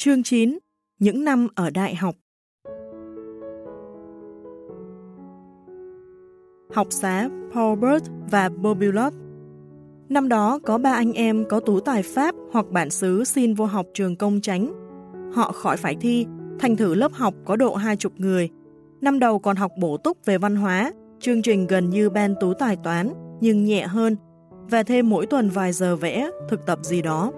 Chương 9 Những năm ở đại học Học xá Paulbert và Bobulot Năm đó có ba anh em có tú tài Pháp hoặc bản xứ xin vô học trường công tránh. Họ khỏi phải thi, thành thử lớp học có độ hai chục người. Năm đầu còn học bổ túc về văn hóa, chương trình gần như ban tú tài toán, nhưng nhẹ hơn, và thêm mỗi tuần vài giờ vẽ, thực tập gì đó.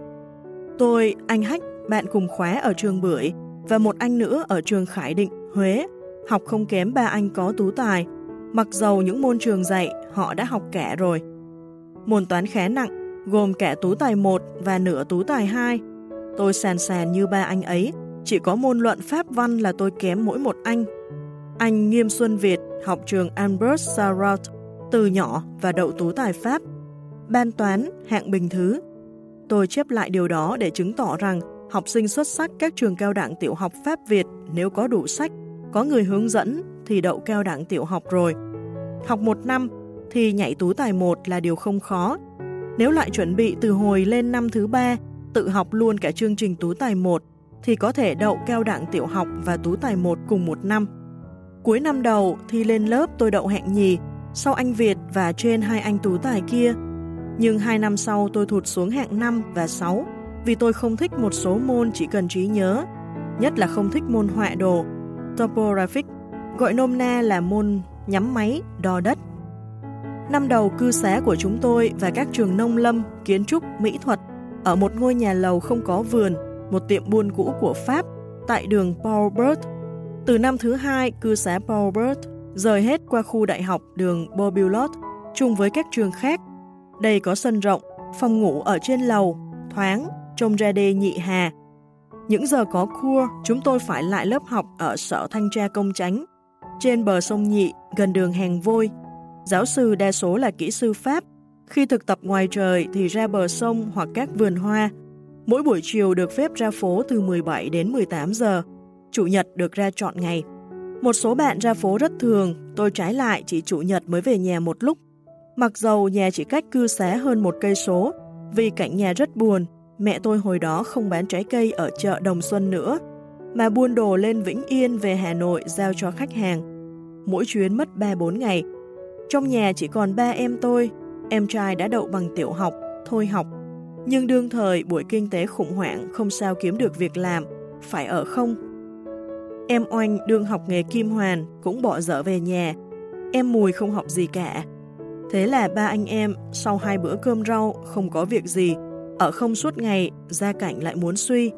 Tôi, anh Hách, bạn cùng khóa ở trường Bưởi và một anh nữa ở trường Khải Định, Huế, học không kém ba anh có tú tài. Mặc dầu những môn trường dạy, họ đã học cả rồi. Môn toán khá nặng, gồm cả tú tài 1 và nửa tú tài 2. Tôi sàn sàn như ba anh ấy, chỉ có môn luận pháp văn là tôi kém mỗi một anh. Anh Nghiêm Xuân Việt học trường Albert Sarraut từ nhỏ và đậu tú tài Pháp. Ban toán, hạng bình thứ. Tôi chép lại điều đó để chứng tỏ rằng học sinh xuất sắc các trường cao đẳng tiểu học Pháp Việt nếu có đủ sách, có người hướng dẫn thì đậu cao đẳng tiểu học rồi. Học một năm thì nhảy tú tài một là điều không khó. Nếu lại chuẩn bị từ hồi lên năm thứ ba, tự học luôn cả chương trình tú tài một thì có thể đậu cao đẳng tiểu học và tú tài một cùng một năm. Cuối năm đầu thì lên lớp tôi đậu hạng nhì, sau anh Việt và trên hai anh tú tài kia. Nhưng hai năm sau tôi thụt xuống hạng 5 và 6 vì tôi không thích một số môn chỉ cần trí nhớ, nhất là không thích môn họa đồ, topographic, gọi nôm na là môn nhắm máy, đo đất. Năm đầu cư xá của chúng tôi và các trường nông lâm, kiến trúc, mỹ thuật ở một ngôi nhà lầu không có vườn, một tiệm buôn cũ của Pháp tại đường Paulbert. Từ năm thứ hai, cư xá Paulbert rời hết qua khu đại học đường Bobulot chung với các trường khác. Đây có sân rộng, phòng ngủ ở trên lầu, thoáng, trông ra đê nhị hà. Những giờ có cua, chúng tôi phải lại lớp học ở sở thanh tra công chánh, trên bờ sông Nhị, gần đường Hàng Vôi. Giáo sư đa số là kỹ sư Pháp, khi thực tập ngoài trời thì ra bờ sông hoặc các vườn hoa. Mỗi buổi chiều được phép ra phố từ 17 đến 18 giờ, chủ nhật được ra trọn ngày. Một số bạn ra phố rất thường, tôi trái lại chỉ chủ nhật mới về nhà một lúc. Mặc dầu nhà chỉ cách cư xá hơn một cây số, vì cảnh nhà rất buồn, mẹ tôi hồi đó không bán trái cây ở chợ Đồng Xuân nữa, mà buôn đồ lên Vĩnh Yên về Hà Nội giao cho khách hàng. Mỗi chuyến mất 3-4 ngày. Trong nhà chỉ còn ba em tôi, em trai đã đậu bằng tiểu học, thôi học. Nhưng đương thời buổi kinh tế khủng hoảng không sao kiếm được việc làm, phải ở không. Em Oanh đương học nghề kim hoàn cũng bỏ dở về nhà. Em Mùi không học gì cả. Thế là ba anh em sau hai bữa cơm rau không có việc gì ở không suốt ngày, gia cảnh lại muốn suy.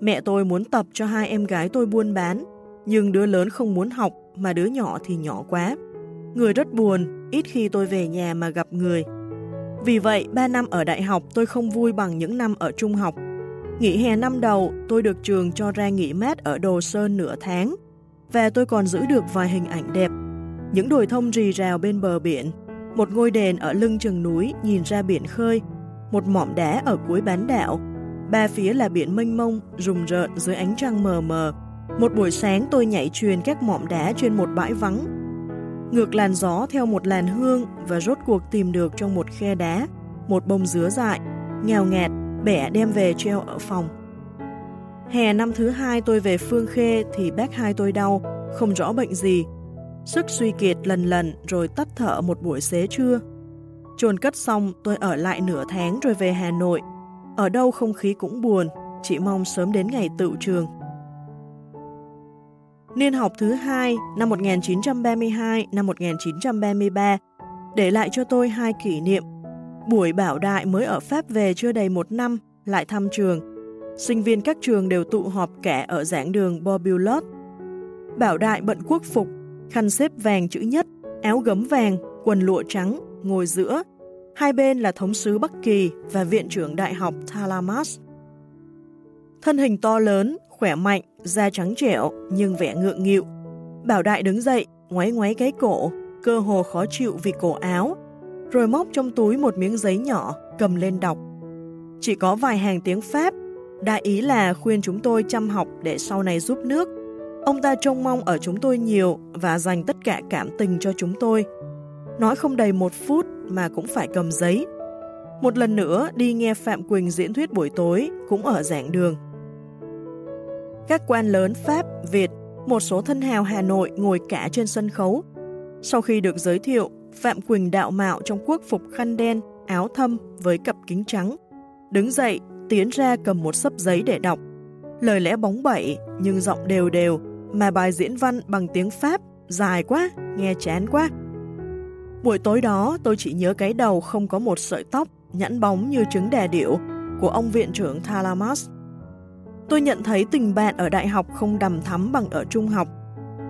Mẹ tôi muốn tập cho hai em gái tôi buôn bán, nhưng đứa lớn không muốn học mà đứa nhỏ thì nhỏ quá. Người rất buồn, ít khi tôi về nhà mà gặp người. Vì vậy, 3 năm ở đại học tôi không vui bằng những năm ở trung học. Nghỉ hè năm đầu, tôi được trường cho ra nghỉ mát ở Đồ Sơn nửa tháng, và tôi còn giữ được vài hình ảnh đẹp. Những đồi thông rì rào bên bờ biển, một ngôi đền ở lưng chừng núi nhìn ra biển khơi, một mỏm đá ở cuối bán đảo. Ba phía là biển mênh mông, rùng rợn dưới ánh trăng mờ mờ. Một buổi sáng tôi nhảy truyền các mỏm đá trên một bãi vắng. Ngược làn gió theo một làn hương và rốt cuộc tìm được trong một khe đá, một bông dứa dại, nghèo ngạt, bẻ đem về treo ở phòng. Hè năm thứ hai tôi về Phương Khê thì bác hai tôi đau, không rõ bệnh gì. Sức suy kiệt lần lần rồi tắt thở một buổi xế trưa chôn cất xong tôi ở lại nửa tháng rồi về Hà Nội. Ở đâu không khí cũng buồn, chỉ mong sớm đến ngày tự trường. Niên học thứ hai năm 1932 năm 1933 để lại cho tôi hai kỷ niệm. Buổi bảo đại mới ở Pháp về chưa đầy một năm, lại thăm trường. Sinh viên các trường đều tụ họp kẻ ở giảng đường Bobulot. Bảo đại bận quốc phục, khăn xếp vàng chữ nhất, áo gấm vàng, quần lụa trắng, ngồi giữa, hai bên là thống sứ Bắc Kỳ và viện trưởng đại học Talamas. Thân hình to lớn, khỏe mạnh, da trắng trẻo nhưng vẻ ngượng nghịu. Bảo đại đứng dậy, ngoáy ngoáy cái cổ, cơ hồ khó chịu vì cổ áo, rồi móc trong túi một miếng giấy nhỏ, cầm lên đọc. Chỉ có vài hàng tiếng Pháp, đại ý là khuyên chúng tôi chăm học để sau này giúp nước. Ông ta trông mong ở chúng tôi nhiều và dành tất cả cảm tình cho chúng tôi. Nói không đầy một phút mà cũng phải cầm giấy. Một lần nữa đi nghe Phạm Quỳnh diễn thuyết buổi tối cũng ở giảng đường. Các quan lớn Pháp, Việt, một số thân hào Hà Nội ngồi cả trên sân khấu. Sau khi được giới thiệu, Phạm Quỳnh đạo mạo trong quốc phục khăn đen, áo thâm với cặp kính trắng. Đứng dậy, tiến ra cầm một sấp giấy để đọc. Lời lẽ bóng bẩy nhưng giọng đều đều, mà bài diễn văn bằng tiếng Pháp dài quá, nghe chán quá. Buổi tối đó tôi chỉ nhớ cái đầu không có một sợi tóc, nhẵn bóng như trứng đà điểu của ông viện trưởng Thalamas. Tôi nhận thấy tình bạn ở đại học không đầm thắm bằng ở trung học.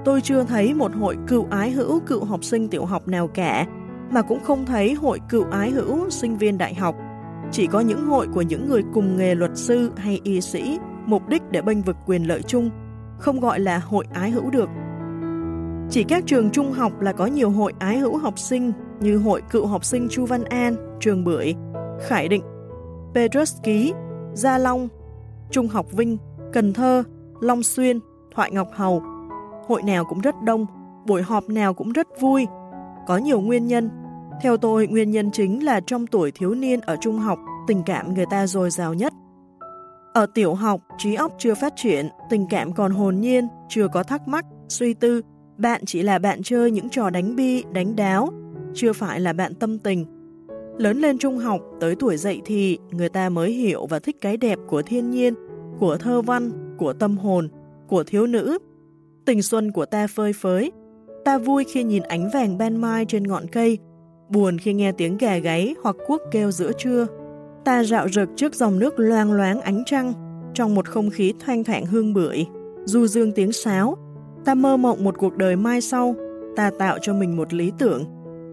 Tôi chưa thấy một hội cựu ái hữu cựu học sinh tiểu học nào cả, mà cũng không thấy hội cựu ái hữu sinh viên đại học. Chỉ có những hội của những người cùng nghề luật sư hay y sĩ, mục đích để bênh vực quyền lợi chung, không gọi là hội ái hữu được. Chỉ các trường trung học là có nhiều hội ái hữu học sinh như hội cựu học sinh Chu Văn An, Trường Bưởi, Khải Định, Petrus Ký, Gia Long, Trung học Vinh, Cần Thơ, Long Xuyên, Thoại Ngọc Hầu. Hội nào cũng rất đông, buổi họp nào cũng rất vui. Có nhiều nguyên nhân. Theo tôi, nguyên nhân chính là trong tuổi thiếu niên ở trung học, tình cảm người ta dồi dào nhất. Ở tiểu học, trí óc chưa phát triển, tình cảm còn hồn nhiên, chưa có thắc mắc, suy tư, bạn chỉ là bạn chơi những trò đánh bi, đánh đáo, chưa phải là bạn tâm tình. Lớn lên trung học, tới tuổi dậy thì người ta mới hiểu và thích cái đẹp của thiên nhiên, của thơ văn, của tâm hồn, của thiếu nữ. Tình xuân của ta phơi phới. Ta vui khi nhìn ánh vàng ban mai trên ngọn cây, buồn khi nghe tiếng gà gáy hoặc cuốc kêu giữa trưa. Ta rạo rực trước dòng nước loang loáng ánh trăng, trong một không khí thoang thoảng hương bưởi, du dương tiếng sáo, Ta mơ mộng một cuộc đời mai sau, ta tạo cho mình một lý tưởng.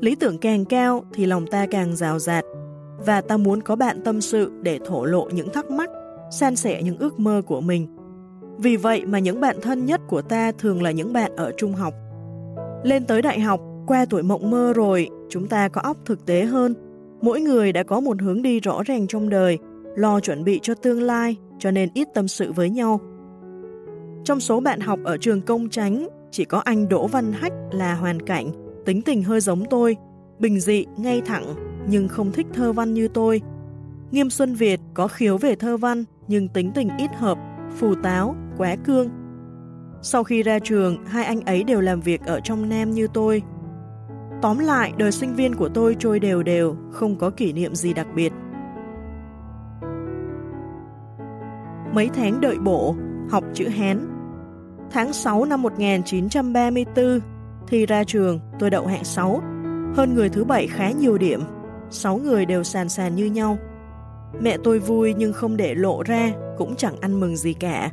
Lý tưởng càng cao thì lòng ta càng rào rạt, và ta muốn có bạn tâm sự để thổ lộ những thắc mắc, san sẻ những ước mơ của mình. Vì vậy mà những bạn thân nhất của ta thường là những bạn ở trung học. Lên tới đại học, qua tuổi mộng mơ rồi, chúng ta có óc thực tế hơn. Mỗi người đã có một hướng đi rõ ràng trong đời, lo chuẩn bị cho tương lai, cho nên ít tâm sự với nhau. Trong số bạn học ở trường công tránh, chỉ có anh Đỗ Văn Hách là hoàn cảnh, tính tình hơi giống tôi, bình dị, ngay thẳng, nhưng không thích thơ văn như tôi. Nghiêm Xuân Việt có khiếu về thơ văn, nhưng tính tình ít hợp, phù táo, quá cương. Sau khi ra trường, hai anh ấy đều làm việc ở trong Nam như tôi. Tóm lại, đời sinh viên của tôi trôi đều đều, không có kỷ niệm gì đặc biệt. Mấy tháng đợi bộ, học chữ Hán. Tháng 6 năm 1934, thi ra trường, tôi đậu hạng 6, hơn người thứ bảy khá nhiều điểm, 6 người đều sàn sàn như nhau. Mẹ tôi vui nhưng không để lộ ra, cũng chẳng ăn mừng gì cả.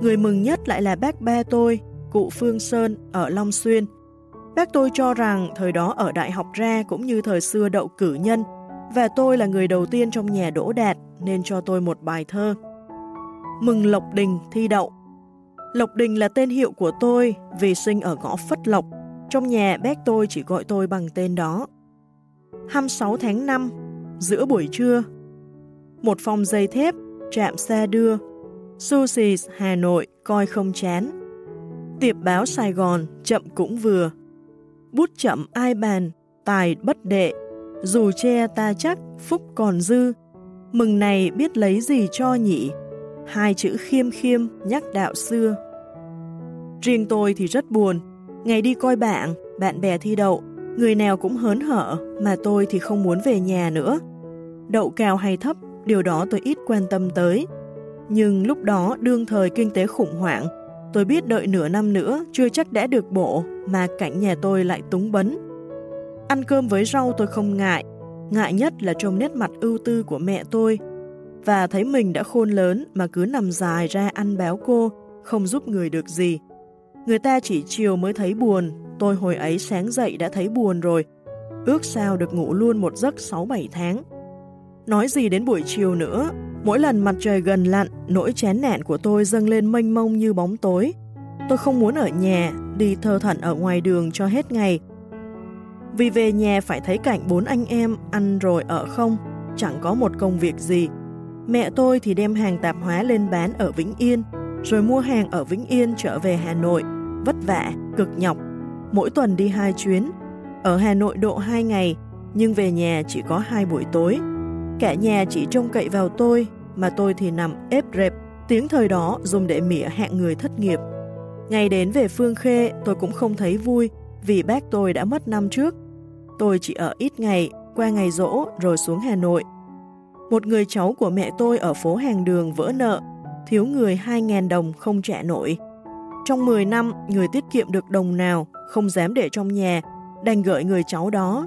Người mừng nhất lại là bác ba tôi, cụ Phương Sơn ở Long Xuyên. Bác tôi cho rằng thời đó ở đại học ra cũng như thời xưa đậu cử nhân, và tôi là người đầu tiên trong nhà đỗ đạt nên cho tôi một bài thơ mừng Lộc Đình thi đậu. Lộc Đình là tên hiệu của tôi vì sinh ở ngõ Phất Lộc. Trong nhà bác tôi chỉ gọi tôi bằng tên đó. 26 tháng 5, giữa buổi trưa. Một phòng dây thép, trạm xe đưa. Sushi's Hà Nội coi không chán. Tiệp báo Sài Gòn chậm cũng vừa. Bút chậm ai bàn, tài bất đệ. Dù che ta chắc, phúc còn dư. Mừng này biết lấy gì cho nhỉ? Hai chữ khiêm khiêm nhắc đạo xưa. Riêng tôi thì rất buồn, ngày đi coi bạn, bạn bè thi đậu, người nào cũng hớn hở, mà tôi thì không muốn về nhà nữa. Đậu cao hay thấp, điều đó tôi ít quan tâm tới. Nhưng lúc đó đương thời kinh tế khủng hoảng, tôi biết đợi nửa năm nữa chưa chắc đã được bộ, mà cảnh nhà tôi lại túng bấn. Ăn cơm với rau tôi không ngại, ngại nhất là trông nét mặt ưu tư của mẹ tôi, và thấy mình đã khôn lớn mà cứ nằm dài ra ăn béo cô, không giúp người được gì. Người ta chỉ chiều mới thấy buồn, tôi hồi ấy sáng dậy đã thấy buồn rồi, ước sao được ngủ luôn một giấc 6-7 tháng. Nói gì đến buổi chiều nữa, mỗi lần mặt trời gần lặn, nỗi chán nản của tôi dâng lên mênh mông như bóng tối. Tôi không muốn ở nhà, đi thơ thẩn ở ngoài đường cho hết ngày. Vì về nhà phải thấy cảnh bốn anh em ăn rồi ở không, chẳng có một công việc gì, Mẹ tôi thì đem hàng tạp hóa lên bán ở Vĩnh Yên, rồi mua hàng ở Vĩnh Yên trở về Hà Nội, vất vả, cực nhọc. Mỗi tuần đi hai chuyến, ở Hà Nội độ hai ngày, nhưng về nhà chỉ có hai buổi tối. Cả nhà chỉ trông cậy vào tôi, mà tôi thì nằm ép rệp, Tiếng thời đó dùng để mỉa hạng người thất nghiệp. Ngày đến về Phương Khê tôi cũng không thấy vui vì bác tôi đã mất năm trước. Tôi chỉ ở ít ngày, qua ngày rỗ rồi xuống Hà Nội. Một người cháu của mẹ tôi ở phố hàng đường vỡ nợ, thiếu người 2.000 đồng không trả nổi. Trong 10 năm, người tiết kiệm được đồng nào, không dám để trong nhà, đành gửi người cháu đó.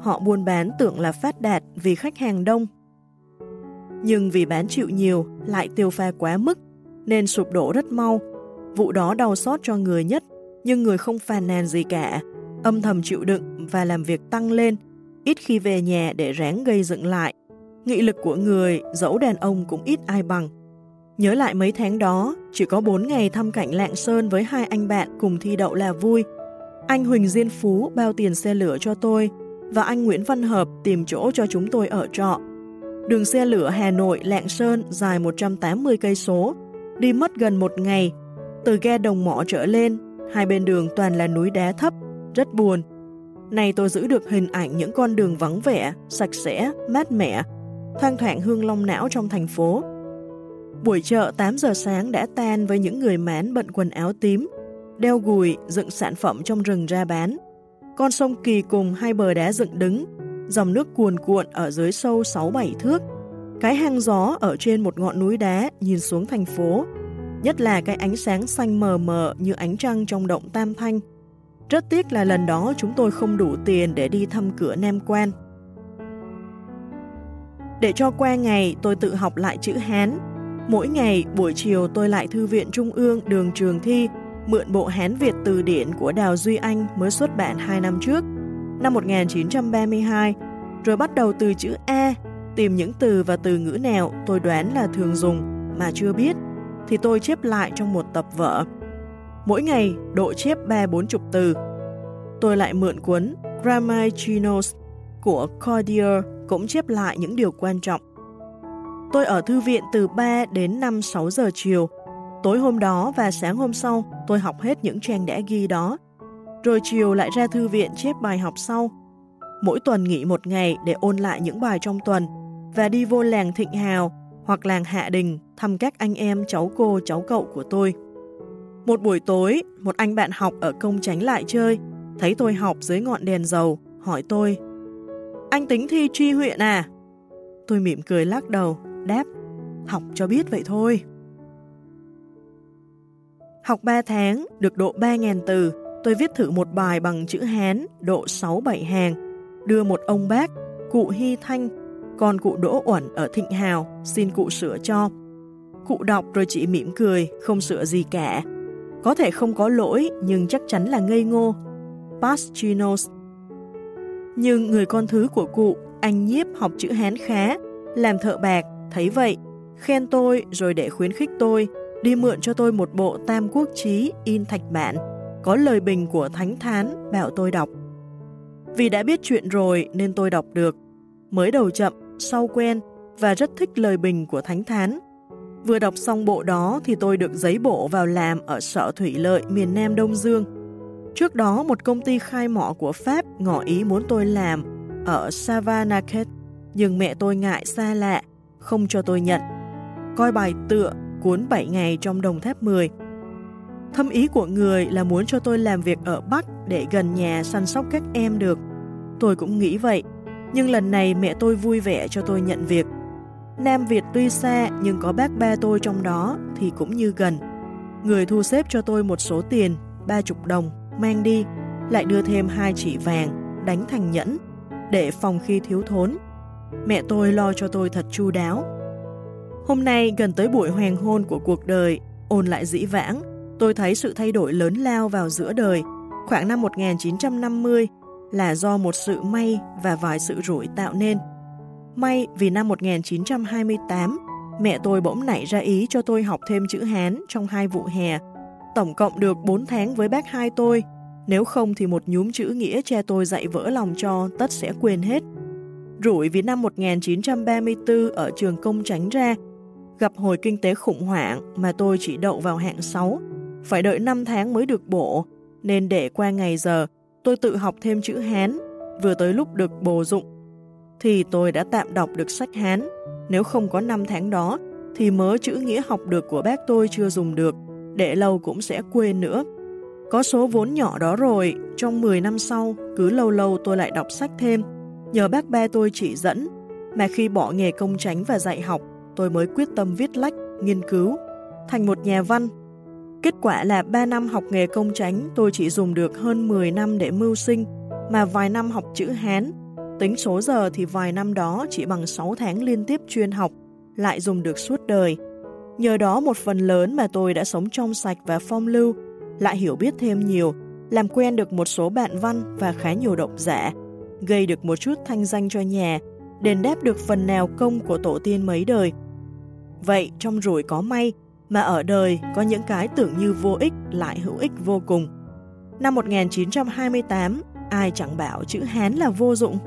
Họ buôn bán tưởng là phát đạt vì khách hàng đông. Nhưng vì bán chịu nhiều, lại tiêu pha quá mức, nên sụp đổ rất mau. Vụ đó đau xót cho người nhất, nhưng người không phàn nàn gì cả, âm thầm chịu đựng và làm việc tăng lên, ít khi về nhà để ráng gây dựng lại. Nghị lực của người, dẫu đàn ông cũng ít ai bằng. Nhớ lại mấy tháng đó, chỉ có 4 ngày thăm cảnh Lạng Sơn với hai anh bạn cùng thi đậu là vui. Anh Huỳnh Diên Phú bao tiền xe lửa cho tôi và anh Nguyễn Văn Hợp tìm chỗ cho chúng tôi ở trọ. Đường xe lửa Hà Nội Lạng Sơn dài 180 cây số, đi mất gần một ngày. Từ ghe Đồng Mỏ trở lên, hai bên đường toàn là núi đá thấp, rất buồn. Này tôi giữ được hình ảnh những con đường vắng vẻ, sạch sẽ, mát mẻ, thoang thoảng hương long não trong thành phố. Buổi chợ 8 giờ sáng đã tan với những người mán bận quần áo tím, đeo gùi dựng sản phẩm trong rừng ra bán. Con sông Kỳ cùng hai bờ đá dựng đứng, dòng nước cuồn cuộn ở dưới sâu 6-7 thước. Cái hang gió ở trên một ngọn núi đá nhìn xuống thành phố, nhất là cái ánh sáng xanh mờ mờ như ánh trăng trong động Tam Thanh. Rất tiếc là lần đó chúng tôi không đủ tiền để đi thăm cửa Nam Quan. Để cho qua ngày, tôi tự học lại chữ Hán. Mỗi ngày, buổi chiều tôi lại Thư viện Trung ương đường Trường Thi, mượn bộ Hán Việt từ điển của Đào Duy Anh mới xuất bản 2 năm trước, năm 1932, rồi bắt đầu từ chữ A, tìm những từ và từ ngữ nào tôi đoán là thường dùng mà chưa biết, thì tôi chép lại trong một tập vở. Mỗi ngày độ chép 3-4 chục từ. Tôi lại mượn cuốn Grammar Chinos của Cordier cũng chép lại những điều quan trọng. Tôi ở thư viện từ 3 đến 5-6 giờ chiều. Tối hôm đó và sáng hôm sau, tôi học hết những trang đã ghi đó. Rồi chiều lại ra thư viện chép bài học sau. Mỗi tuần nghỉ một ngày để ôn lại những bài trong tuần và đi vô làng Thịnh Hào hoặc làng Hạ Đình thăm các anh em cháu cô cháu cậu của tôi. Một buổi tối, một anh bạn học ở công tránh lại chơi, thấy tôi học dưới ngọn đèn dầu, hỏi tôi anh tính thi tri huyện à? Tôi mỉm cười lắc đầu, đáp, học cho biết vậy thôi. Học 3 tháng, được độ 3.000 từ, tôi viết thử một bài bằng chữ Hán, độ 6-7 hàng, đưa một ông bác, cụ Hy Thanh, còn cụ Đỗ Uẩn ở Thịnh Hào, xin cụ sửa cho. Cụ đọc rồi chỉ mỉm cười, không sửa gì cả. Có thể không có lỗi, nhưng chắc chắn là ngây ngô. Pastinos nhưng người con thứ của cụ, anh nhiếp học chữ Hán khá, làm thợ bạc, thấy vậy, khen tôi rồi để khuyến khích tôi, đi mượn cho tôi một bộ tam quốc chí in thạch bản, có lời bình của Thánh Thán bảo tôi đọc. Vì đã biết chuyện rồi nên tôi đọc được, mới đầu chậm, sau quen và rất thích lời bình của Thánh Thán. Vừa đọc xong bộ đó thì tôi được giấy bộ vào làm ở sở thủy lợi miền Nam Đông Dương. Trước đó, một công ty khai mỏ của Pháp ngỏ ý muốn tôi làm ở savanaket nhưng mẹ tôi ngại xa lạ, không cho tôi nhận. Coi bài tựa, cuốn 7 ngày trong đồng tháp 10. Thâm ý của người là muốn cho tôi làm việc ở Bắc để gần nhà săn sóc các em được. Tôi cũng nghĩ vậy, nhưng lần này mẹ tôi vui vẻ cho tôi nhận việc. Nam Việt tuy xa nhưng có bác ba tôi trong đó thì cũng như gần. Người thu xếp cho tôi một số tiền, 30 đồng mang đi, lại đưa thêm hai chỉ vàng, đánh thành nhẫn, để phòng khi thiếu thốn. Mẹ tôi lo cho tôi thật chu đáo. Hôm nay gần tới buổi hoàng hôn của cuộc đời, ôn lại dĩ vãng, tôi thấy sự thay đổi lớn lao vào giữa đời, khoảng năm 1950 là do một sự may và vài sự rủi tạo nên. May vì năm 1928, mẹ tôi bỗng nảy ra ý cho tôi học thêm chữ Hán trong hai vụ hè tổng cộng được 4 tháng với bác hai tôi. Nếu không thì một nhúm chữ nghĩa che tôi dạy vỡ lòng cho, tất sẽ quên hết. Rủi vì năm 1934 ở trường công tránh ra, gặp hồi kinh tế khủng hoảng mà tôi chỉ đậu vào hạng 6, phải đợi 5 tháng mới được bổ, nên để qua ngày giờ, tôi tự học thêm chữ Hán, vừa tới lúc được bổ dụng. Thì tôi đã tạm đọc được sách Hán, nếu không có 5 tháng đó, thì mớ chữ nghĩa học được của bác tôi chưa dùng được, để lâu cũng sẽ quên nữa. Có số vốn nhỏ đó rồi, trong 10 năm sau, cứ lâu lâu tôi lại đọc sách thêm, nhờ bác ba tôi chỉ dẫn, mà khi bỏ nghề công tránh và dạy học, tôi mới quyết tâm viết lách, nghiên cứu, thành một nhà văn. Kết quả là 3 năm học nghề công tránh tôi chỉ dùng được hơn 10 năm để mưu sinh, mà vài năm học chữ Hán. Tính số giờ thì vài năm đó chỉ bằng 6 tháng liên tiếp chuyên học, lại dùng được suốt đời. Nhờ đó một phần lớn mà tôi đã sống trong sạch và phong lưu, lại hiểu biết thêm nhiều, làm quen được một số bạn văn và khá nhiều độc giả, gây được một chút thanh danh cho nhà, đền đáp được phần nào công của tổ tiên mấy đời. Vậy trong rủi có may, mà ở đời có những cái tưởng như vô ích lại hữu ích vô cùng. Năm 1928, ai chẳng bảo chữ Hán là vô dụng.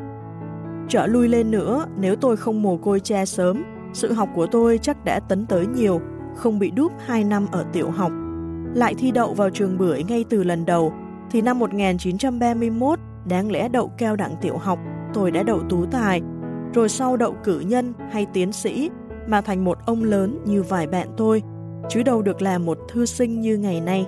Trở lui lên nữa, nếu tôi không mồ côi cha sớm, sự học của tôi chắc đã tấn tới nhiều, không bị đúp 2 năm ở tiểu học. Lại thi đậu vào trường bưởi ngay từ lần đầu, thì năm 1931, đáng lẽ đậu cao đẳng tiểu học, tôi đã đậu tú tài, rồi sau đậu cử nhân hay tiến sĩ, mà thành một ông lớn như vài bạn tôi, chứ đâu được là một thư sinh như ngày nay.